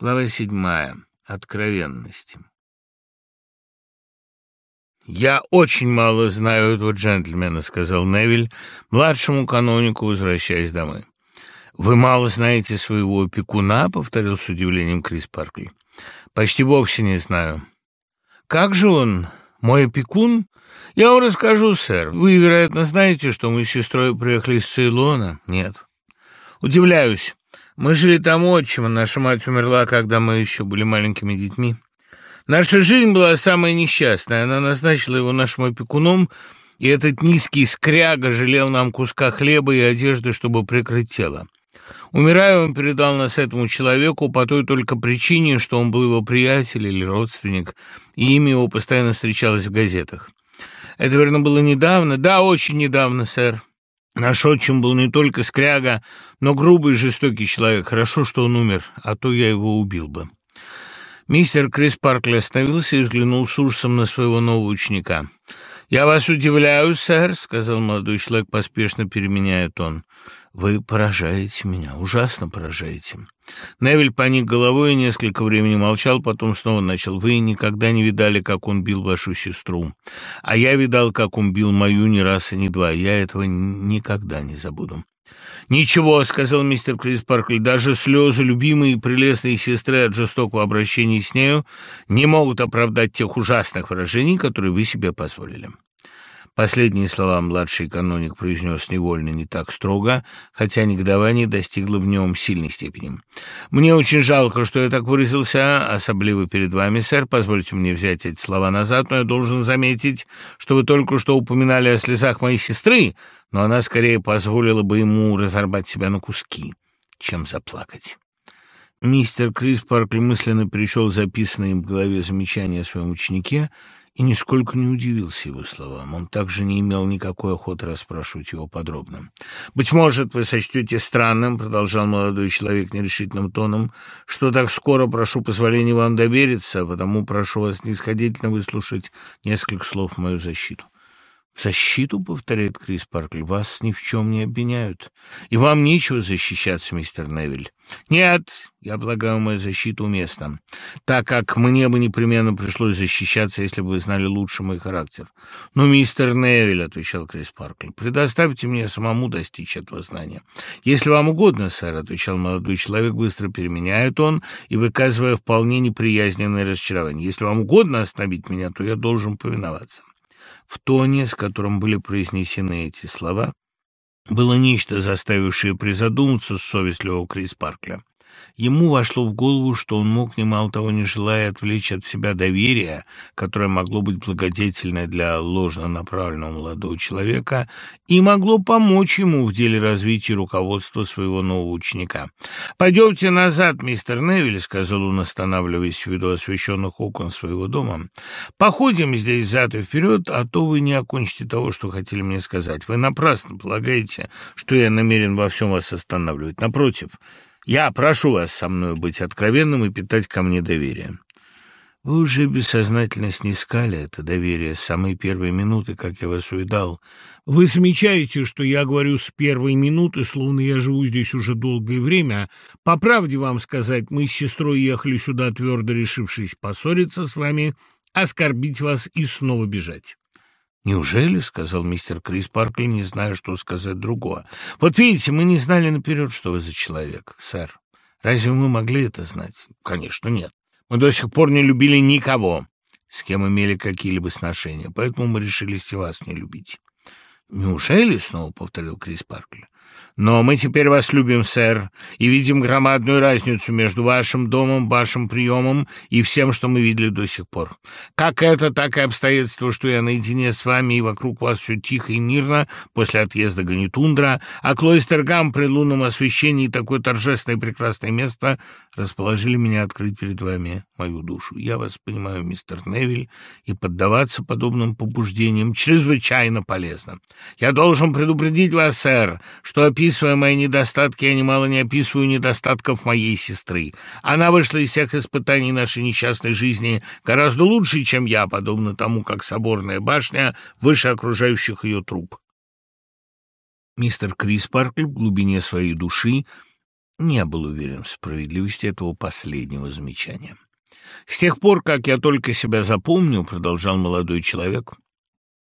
Глава седьмая. Откровенности. «Я очень мало знаю этого джентльмена», — сказал Невиль, младшему канонику, возвращаясь домой. «Вы мало знаете своего опекуна?» — повторил с удивлением Крис Паркли. «Почти вовсе не знаю». «Как же он? Мой опекун?» «Я вам расскажу, сэр. Вы, вероятно, знаете, что мы с сестрой приехали из Цейлона?» «Нет». «Удивляюсь. Мы жили там отчима. Наша мать умерла, когда мы еще были маленькими детьми. Наша жизнь была самая несчастная. Она назначила его нашим опекуном, и этот низкий скряга жалел нам куска хлеба и одежды, чтобы прикрыть тело. Умирая, он передал нас этому человеку по той только причине, что он был его приятель или родственник, и имя его постоянно встречалось в газетах. Это, верно, было недавно? Да, очень недавно, сэр. Наш отчим был не только скряга, но грубый и жестокий человек. Хорошо, что он умер, а то я его убил бы. Мистер Крис Паркли остановился и взглянул с ужасом на своего нового ученика. «Я вас удивляю, сэр», — сказал молодой человек, поспешно переменяя тон. «Вы поражаете меня, ужасно поражаете». Невиль поник головой и несколько времени молчал, потом снова начал. «Вы никогда не видали, как он бил вашу сестру. А я видал, как он бил мою ни раз и ни два. Я этого никогда не забуду». «Ничего», — сказал мистер Крис Паркли, — «даже слезы любимой и прелестной сестры от жестокого обращения с нею не могут оправдать тех ужасных выражений, которые вы себе позволили». Последние слова младший каноник произнес невольно не так строго, хотя негодование достигло в нем сильной степени. «Мне очень жалко, что я так выразился, особливо перед вами, сэр. Позвольте мне взять эти слова назад, но я должен заметить, что вы только что упоминали о слезах моей сестры, но она скорее позволила бы ему разорвать себя на куски, чем заплакать». Мистер Крис Паркли мысленно перешел записанные в голове замечания о своем ученике — и нисколько не удивился его словам. Он также не имел никакой охоты расспрашивать его подробно. «Быть может, вы сочтете странным, — продолжал молодой человек нерешительным тоном, — что так скоро прошу позволения вам довериться, потому прошу вас снисходительно выслушать несколько слов в мою защиту». «Защиту?» — повторяет Крис Паркли. «Вас ни в чем не обвиняют. И вам нечего защищаться, мистер Невиль». «Нет, я полагаю, моя защита уместна, так как мне бы непременно пришлось защищаться, если бы вы знали лучше мой характер». «Ну, мистер Невиль», — отвечал Крис Паркли, — «предоставьте мне самому достичь этого знания». «Если вам угодно, сэр», — отвечал молодой человек, быстро переменяет он и выказывая вполне неприязненное разочарование. «Если вам угодно остановить меня, то я должен повиноваться». В тоне, с которым были произнесены эти слова, было нечто, заставившее призадуматься совестливого Крис Паркля. Ему вошло в голову, что он мог, немало того не желая, отвлечь от себя доверие, которое могло быть благодетельное для ложно направленного молодого человека и могло помочь ему в деле развития руководства своего нового ученика. «Пойдемте назад, мистер Невиль», — сказал он, останавливаясь в виду освещенных окон своего дома. «Походим здесь зад и вперед, а то вы не окончите того, что хотели мне сказать. Вы напрасно полагаете, что я намерен во всем вас останавливать. Напротив». Я прошу вас со мной быть откровенным и питать ко мне доверие». Вы уже бессознательно снискали это доверие с самой первой минуты, как я вас увидал. Вы замечаете, что я говорю с первой минуты, словно я живу здесь уже долгое время. По правде вам сказать, мы с сестрой ехали сюда, твердо решившись поссориться с вами, оскорбить вас и снова бежать. «Неужели?» — сказал мистер Крис Паркли, не зная, что сказать другого. «Вот видите, мы не знали наперед, что вы за человек, сэр. Разве мы могли это знать?» «Конечно, нет. Мы до сих пор не любили никого, с кем имели какие-либо сношения, поэтому мы решились и вас не любить». «Неужели?» — снова повторил Крис Паркли. Но мы теперь вас любим, сэр, и видим громадную разницу между вашим домом, вашим приемом и всем, что мы видели до сих пор. Как это, так и обстоятельство, что я наедине с вами, и вокруг вас все тихо и мирно после отъезда Ганитундра, а Клойстергам при лунном освещении такое торжественное и прекрасное место расположили меня открыть перед вами мою душу. Я вас понимаю, мистер Невиль, и поддаваться подобным побуждениям чрезвычайно полезно. Я должен предупредить вас, сэр, что описывая мои недостатки, я немало не описываю недостатков моей сестры. Она вышла из всех испытаний нашей несчастной жизни гораздо лучше, чем я, подобно тому, как соборная башня выше окружающих ее труп. Мистер Крис Паркли в глубине своей души не был уверен в справедливости этого последнего замечания. «С тех пор, как я только себя запомнил, — продолжал молодой человек,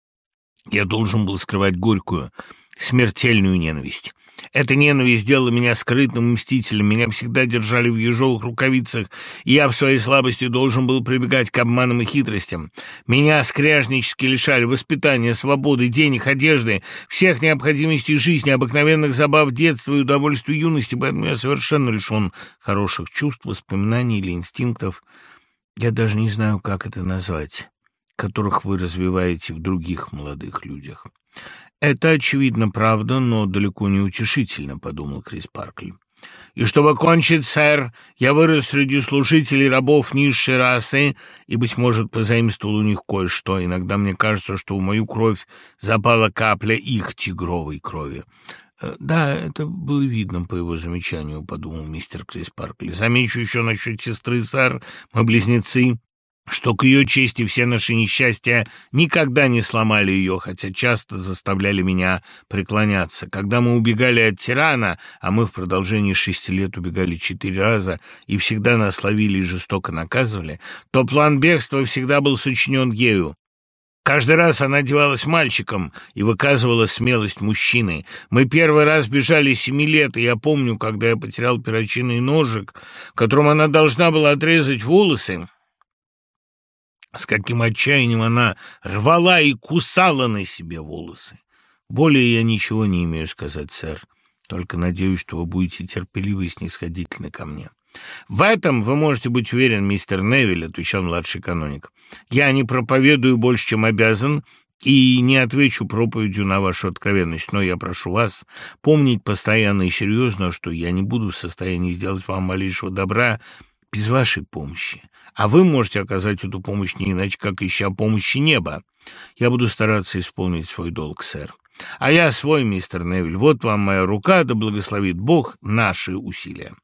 — я должен был скрывать горькую, смертельную ненависть. Эта ненависть сделала меня скрытным мстителем, меня всегда держали в ежовых рукавицах, и я в своей слабости должен был прибегать к обманам и хитростям. Меня скряжнически лишали воспитания, свободы, денег, одежды, всех необходимостей жизни, обыкновенных забав детства и удовольствий юности, поэтому я совершенно лишен хороших чувств, воспоминаний или инстинктов. Я даже не знаю, как это назвать, которых вы развиваете в других молодых людях. «Это, очевидно, правда, но далеко не утешительно», — подумал Крис Паркли. «И чтобы кончить, сэр, я вырос среди служителей рабов низшей расы и, быть может, позаимствовал у них кое-что. Иногда мне кажется, что в мою кровь запала капля их тигровой крови». «Э, «Да, это было видно по его замечанию», — подумал мистер Крис Паркли. «Замечу еще насчет сестры, сэр. Мы близнецы что к ее чести все наши несчастья никогда не сломали ее, хотя часто заставляли меня преклоняться. Когда мы убегали от тирана, а мы в продолжении шести лет убегали четыре раза и всегда нас ловили и жестоко наказывали, то план бегства всегда был сочинен ею. Каждый раз она одевалась мальчиком и выказывала смелость мужчины. Мы первый раз бежали семи лет, и я помню, когда я потерял перочинный ножик, которым она должна была отрезать волосы, с каким отчаянием она рвала и кусала на себе волосы. Более я ничего не имею сказать, сэр. Только надеюсь, что вы будете терпеливы и снисходительны ко мне. «В этом вы можете быть уверен, мистер Невиль», — отвечал младший каноник. «Я не проповедую больше, чем обязан, и не отвечу проповедью на вашу откровенность, но я прошу вас помнить постоянно и серьезно, что я не буду в состоянии сделать вам малейшего добра без вашей помощи. А вы можете оказать эту помощь не иначе, как ища помощи неба. Я буду стараться исполнить свой долг, сэр. А я свой, мистер Невиль. Вот вам моя рука, да благословит Бог наши усилия.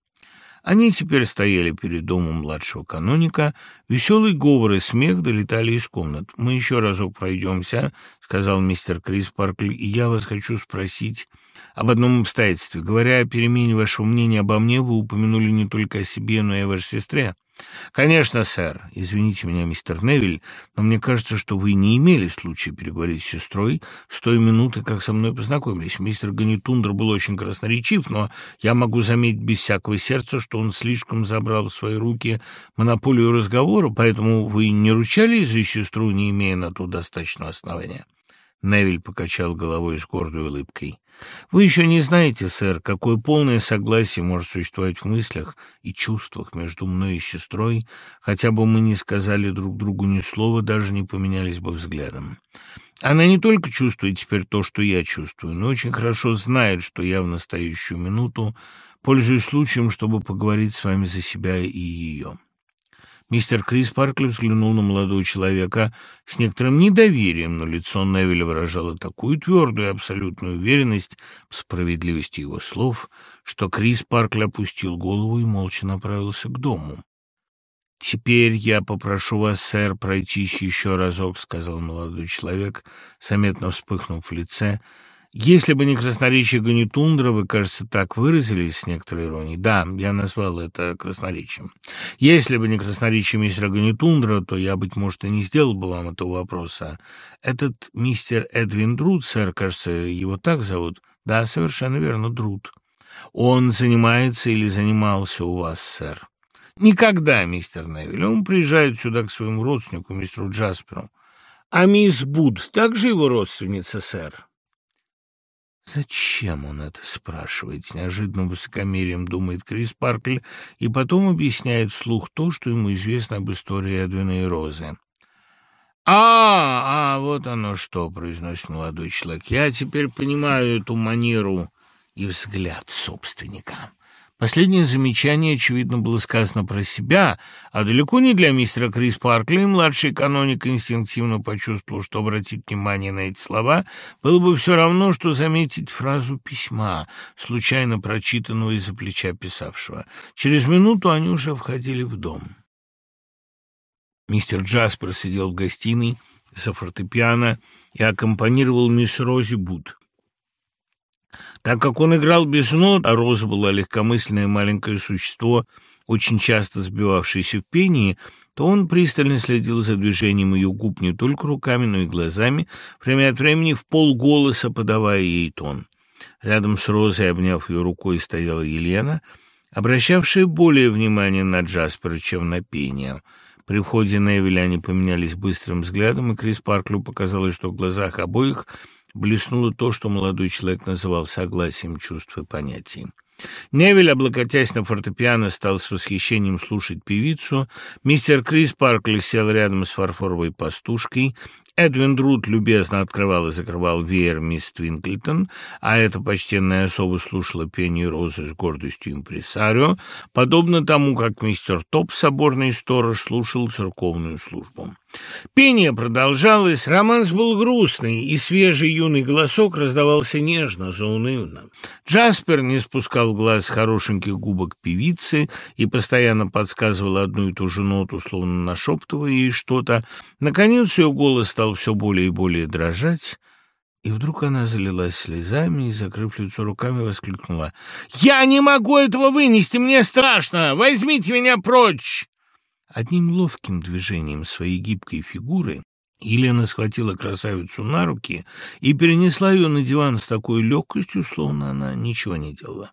Они теперь стояли перед домом младшего каноника. Веселый говор и смех долетали из комнат. «Мы еще разок пройдемся», — сказал мистер Крис Паркли, — «и я вас хочу спросить об одном обстоятельстве. Говоря о перемене вашего мнения обо мне, вы упомянули не только о себе, но и о вашей сестре. «Конечно, сэр. Извините меня, мистер Невиль, но мне кажется, что вы не имели случая переговорить с сестрой с той минуты, как со мной познакомились. Мистер Ганитундер был очень красноречив, но я могу заметить без всякого сердца, что он слишком забрал в свои руки монополию разговора, поэтому вы не ручались за сестру, не имея на то достаточного основания». Невиль покачал головой с гордой улыбкой. «Вы еще не знаете, сэр, какое полное согласие может существовать в мыслях и чувствах между мной и сестрой, хотя бы мы не сказали друг другу ни слова, даже не поменялись бы взглядом. Она не только чувствует теперь то, что я чувствую, но очень хорошо знает, что я в настоящую минуту пользуюсь случаем, чтобы поговорить с вами за себя и ее». Мистер Крис Паркли взглянул на молодого человека с некоторым недоверием, но лицо Невеля выражало такую твердую и абсолютную уверенность в справедливости его слов, что Крис Паркли опустил голову и молча направился к дому. «Теперь я попрошу вас, сэр, пройтись еще разок», — сказал молодой человек, заметно вспыхнув в лице, — если бы не красноречие Ганитундра, вы, кажется, так выразились с некоторой иронией. Да, я назвал это красноречием. Если бы не красноречие мистера Ганитундра, то я, быть может, и не сделал бы вам этого вопроса. Этот мистер Эдвин Друд, сэр, кажется, его так зовут? Да, совершенно верно, Друд. Он занимается или занимался у вас, сэр? Никогда, мистер Невилл. Он приезжает сюда к своему родственнику, мистеру Джасперу. А мисс Буд также его родственница, сэр? Зачем он это спрашивает? С неожиданным высокомерием думает Крис Паркль и потом объясняет вслух то, что ему известно об истории Эдвина и Розы. «А, а, вот оно что!» — произносит молодой человек. «Я теперь понимаю эту манеру и взгляд собственника». Последнее замечание, очевидно, было сказано про себя, а далеко не для мистера Крис Паркли. Младший каноник инстинктивно почувствовал, что обратить внимание на эти слова было бы все равно, что заметить фразу письма, случайно прочитанного из-за плеча писавшего. Через минуту они уже входили в дом. Мистер Джаспер сидел в гостиной за фортепиано и аккомпанировал мисс Рози Бут. Так как он играл без нот, а Роза была легкомысленное маленькое существо, очень часто сбивавшееся в пении, то он пристально следил за движением ее губ не только руками, но и глазами, время от времени в полголоса подавая ей тон. Рядом с Розой, обняв ее рукой, стояла Елена, обращавшая более внимание на Джаспера, чем на пение. При входе Невеля они поменялись быстрым взглядом, и Крис Парклю показалось, что в глазах обоих блеснуло то, что молодой человек называл согласием чувств и понятий. Невель, облокотясь на фортепиано, стал с восхищением слушать певицу. Мистер Крис Паркли сел рядом с фарфоровой пастушкой. Эдвин Друд любезно открывал и закрывал веер мисс Твинклтон, а эта почтенная особа слушала пение розы с гордостью импресарио, подобно тому, как мистер Топ, соборный сторож, слушал церковную службу. Пение продолжалось, романс был грустный, и свежий юный голосок раздавался нежно, заунывно. Джаспер не спускал глаз с хорошеньких губок певицы и постоянно подсказывал одну и ту же ноту, словно нашептывая ей что-то. Наконец ее голос стал все более и более дрожать, и вдруг она залилась слезами и, закрыв лицо руками, воскликнула. «Я не могу этого вынести! Мне страшно! Возьмите меня прочь!» Одним ловким движением своей гибкой фигуры Елена схватила красавицу на руки и перенесла ее на диван с такой легкостью, словно она ничего не делала.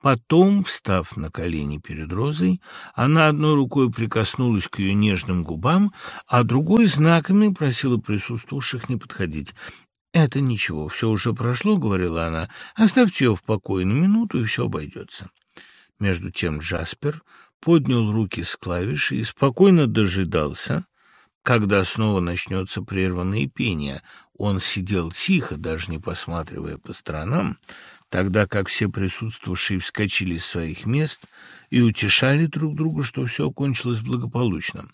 Потом, встав на колени перед Розой, она одной рукой прикоснулась к ее нежным губам, а другой знаками просила присутствующих не подходить. «Это ничего, все уже прошло», — говорила она, — «оставьте ее в покое на минуту, и все обойдется». Между тем Джаспер поднял руки с клавиши и спокойно дожидался, когда снова начнется прерванное пение. Он сидел тихо, даже не посматривая по сторонам, тогда как все присутствующие вскочили с своих мест и утешали друг друга, что все окончилось благополучно.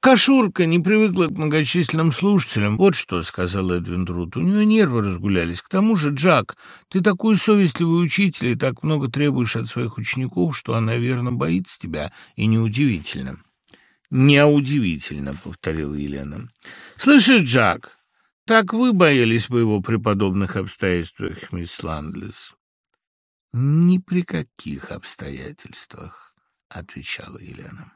«Кашурка не привыкла к многочисленным слушателям. Вот что», — сказал Эдвин Друт, — «у нее нервы разгулялись. К тому же, Джак, ты такой совестливый учитель и так много требуешь от своих учеников, что она, верно, боится тебя, и неудивительно». «Неудивительно», — повторила Елена. «Слышишь, Джак, так вы боялись бы его при подобных обстоятельствах, мисс Ландлес?» «Ни при каких обстоятельствах», — отвечала Елена.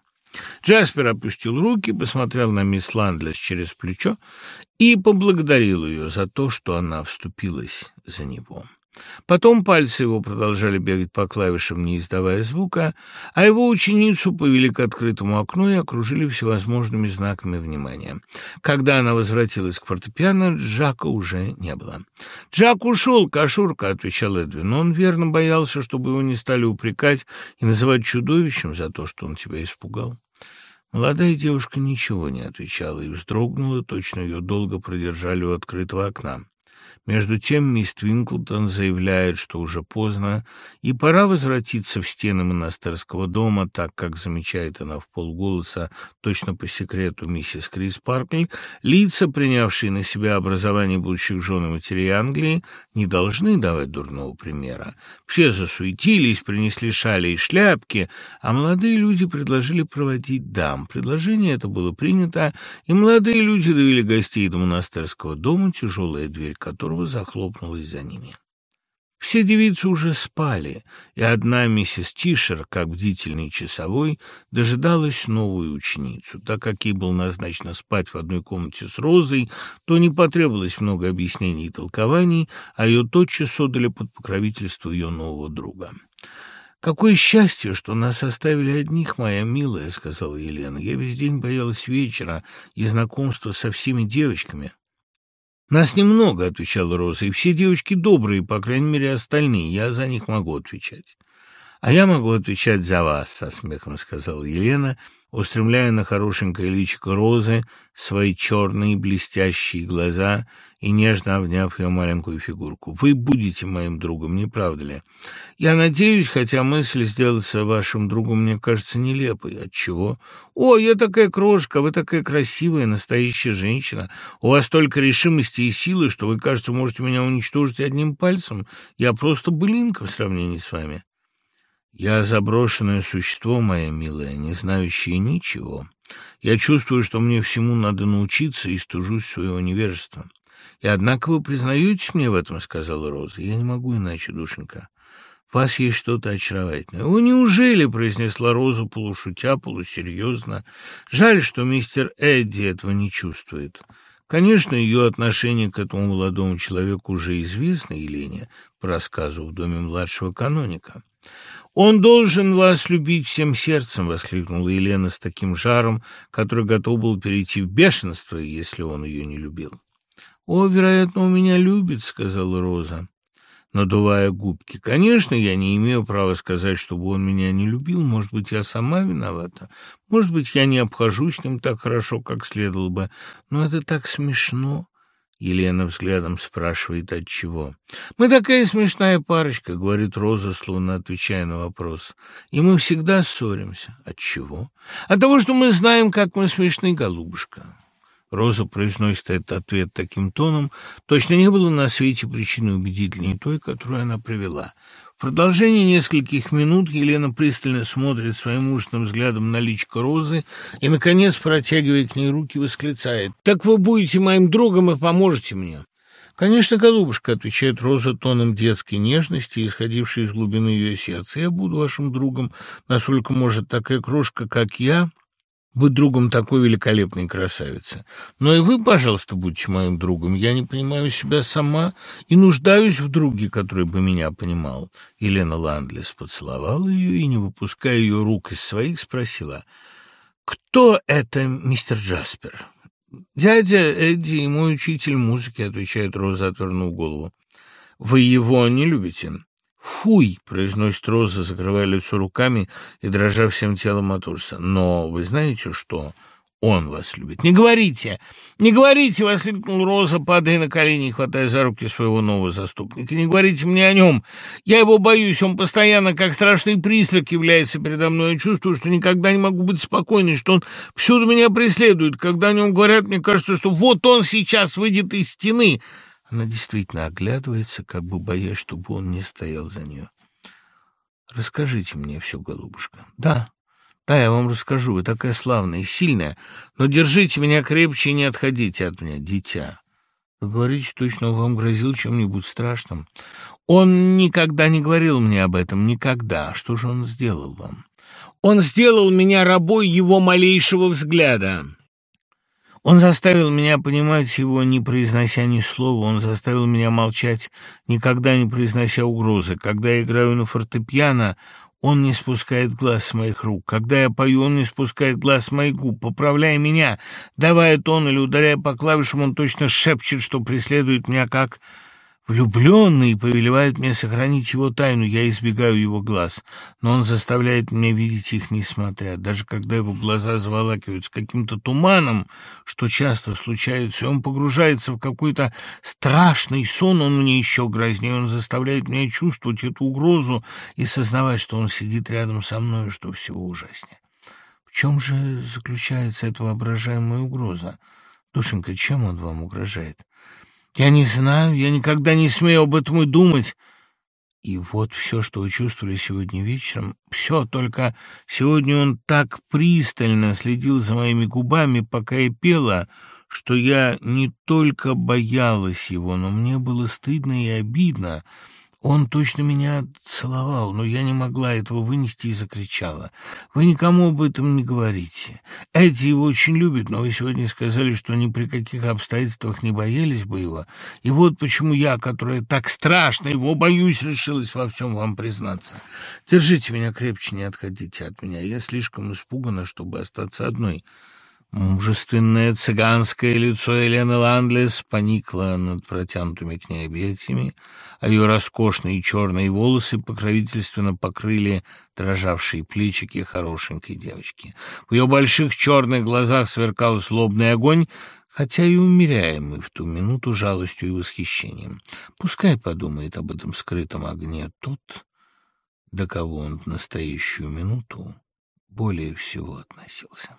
Джаспер опустил руки, посмотрел на мисс Ландлес через плечо и поблагодарил ее за то, что она вступилась за него. Потом пальцы его продолжали бегать по клавишам, не издавая звука, а его ученицу повели к открытому окну и окружили всевозможными знаками внимания. Когда она возвратилась к фортепиано, Джака уже не было. «Джак ушел, кошурка», — отвечал Эдвин. «Он верно боялся, чтобы его не стали упрекать и называть чудовищем за то, что он тебя испугал». Молодая девушка ничего не отвечала и вздрогнула, точно ее долго продержали у открытого окна. Между тем мисс Твинклтон заявляет, что уже поздно, и пора возвратиться в стены монастырского дома, так как, замечает она в полголоса, точно по секрету миссис Крис Паркли, лица, принявшие на себя образование будущих жен и матерей Англии, не должны давать дурного примера. Все засуетились, принесли шали и шляпки, а молодые люди предложили проводить дам. Предложение это было принято, и молодые люди довели гостей до монастырского дома, тяжелая дверь которого которого захлопнулась за ними. Все девицы уже спали, и одна миссис Тишер, как бдительный часовой, дожидалась новую ученицу. Так как ей было назначено спать в одной комнате с Розой, то не потребовалось много объяснений и толкований, а ее тотчас отдали под покровительство ее нового друга. «Какое счастье, что нас оставили одних, моя милая», — сказала Елена. «Я весь день боялась вечера и знакомства со всеми девочками». «Нас немного», — отвечала Роза, — «и все девочки добрые, по крайней мере, остальные. Я за них могу отвечать». «А я могу отвечать за вас», — со смехом сказала Елена, устремляя на хорошенькое личико Розы свои черные блестящие глаза и нежно обняв ее маленькую фигурку. «Вы будете моим другом, не правда ли? Я надеюсь, хотя мысль сделаться вашим другом мне кажется нелепой. Отчего? О, я такая крошка, вы такая красивая, настоящая женщина. У вас столько решимости и силы, что вы, кажется, можете меня уничтожить одним пальцем. Я просто былинка в сравнении с вами». Я заброшенное существо, моя милая, не знающее ничего. Я чувствую, что мне всему надо научиться и стужусь своего невежества. И однако вы признаетесь мне в этом, — сказала Роза. Я не могу иначе, душенька. В вас есть что-то очаровательное. «О, неужели?» — произнесла Роза полушутя, полусерьезно. «Жаль, что мистер Эдди этого не чувствует». Конечно, ее отношение к этому молодому человеку уже известно Елене по рассказу в доме младшего каноника. «Он должен вас любить всем сердцем!» — воскликнула Елена с таким жаром, который готов был перейти в бешенство, если он ее не любил. «О, вероятно, у меня любит», — сказала Роза надувая губки. «Конечно, я не имею права сказать, чтобы он меня не любил. Может быть, я сама виновата. Может быть, я не обхожусь с ним так хорошо, как следовало бы. Но это так смешно». Елена взглядом спрашивает, от чего. «Мы такая смешная парочка», — говорит Роза, словно отвечая на вопрос. «И мы всегда ссоримся. От чего? От того, что мы знаем, как мы смешны, голубушка». Роза произносит этот ответ таким тоном, точно не было на свете причины убедительней той, которую она привела. В продолжении нескольких минут Елена пристально смотрит своим мужественным взглядом на личко Розы и, наконец, протягивая к ней руки, восклицает «Так вы будете моим другом и поможете мне». «Конечно, голубушка», — отвечает Роза тоном детской нежности, исходившей из глубины ее сердца. «Я буду вашим другом, насколько может такая крошка, как я, быть другом такой великолепной красавицы. Но и вы, пожалуйста, будьте моим другом. Я не понимаю себя сама и нуждаюсь в друге, который бы меня понимал». Елена Ландлес поцеловала ее и, не выпуская ее рук из своих, спросила, «Кто это мистер Джаспер?» «Дядя Эдди и мой учитель музыки», — отвечает Роза, отвернув голову. «Вы его не любите?» «Фуй!» — произносит Роза, закрывая лицо руками и дрожа всем телом от ужаса. «Но вы знаете, что он вас любит?» «Не говорите! Не говорите!» — воскликнул Роза, падая на колени и хватая за руки своего нового заступника. «Не говорите мне о нем! Я его боюсь! Он постоянно, как страшный призрак, является передо мной. Я чувствую, что никогда не могу быть спокойной, что он всюду меня преследует. Когда о нем говорят, мне кажется, что вот он сейчас выйдет из стены!» Она действительно оглядывается, как бы боясь, чтобы он не стоял за нее. «Расскажите мне все, голубушка». «Да, да, я вам расскажу. Вы такая славная и сильная, но держите меня крепче и не отходите от меня, дитя». «Вы говорите, точно он вам грозил чем-нибудь страшным?» «Он никогда не говорил мне об этом, никогда. Что же он сделал вам?» «Он сделал меня рабой его малейшего взгляда». Он заставил меня понимать его, не произнося ни слова, он заставил меня молчать, никогда не произнося угрозы. Когда я играю на фортепиано, он не спускает глаз с моих рук. Когда я пою, он не спускает глаз с моих губ. Поправляя меня, давая тон или ударяя по клавишам, он точно шепчет, что преследует меня как Влюбленный повелевает мне сохранить его тайну, я избегаю его глаз, но он заставляет меня видеть их несмотря. Даже когда его глаза заволакиваются каким-то туманом, что часто случается, и он погружается в какой-то страшный сон, он мне еще грознее, он заставляет меня чувствовать эту угрозу и сознавать, что он сидит рядом со мной, что всего ужаснее. В чем же заключается эта воображаемая угроза? Душенька, чем он вам угрожает? Я не знаю, я никогда не смею об этом и думать. И вот все, что вы чувствовали сегодня вечером, все, только сегодня он так пристально следил за моими губами, пока я пела, что я не только боялась его, но мне было стыдно и обидно, он точно меня целовал, но я не могла этого вынести и закричала. «Вы никому об этом не говорите. Эдди его очень любит, но вы сегодня сказали, что ни при каких обстоятельствах не боялись бы его. И вот почему я, которая так страшно его боюсь, решилась во всем вам признаться. Держите меня крепче, не отходите от меня. Я слишком испугана, чтобы остаться одной». Мужественное цыганское лицо Елены Ландлес поникло над протянутыми к ней объятиями, а ее роскошные черные волосы покровительственно покрыли дрожавшие плечики хорошенькой девочки. В ее больших черных глазах сверкал злобный огонь, хотя и умеряемый в ту минуту жалостью и восхищением. Пускай подумает об этом скрытом огне тот, до кого он в настоящую минуту более всего относился.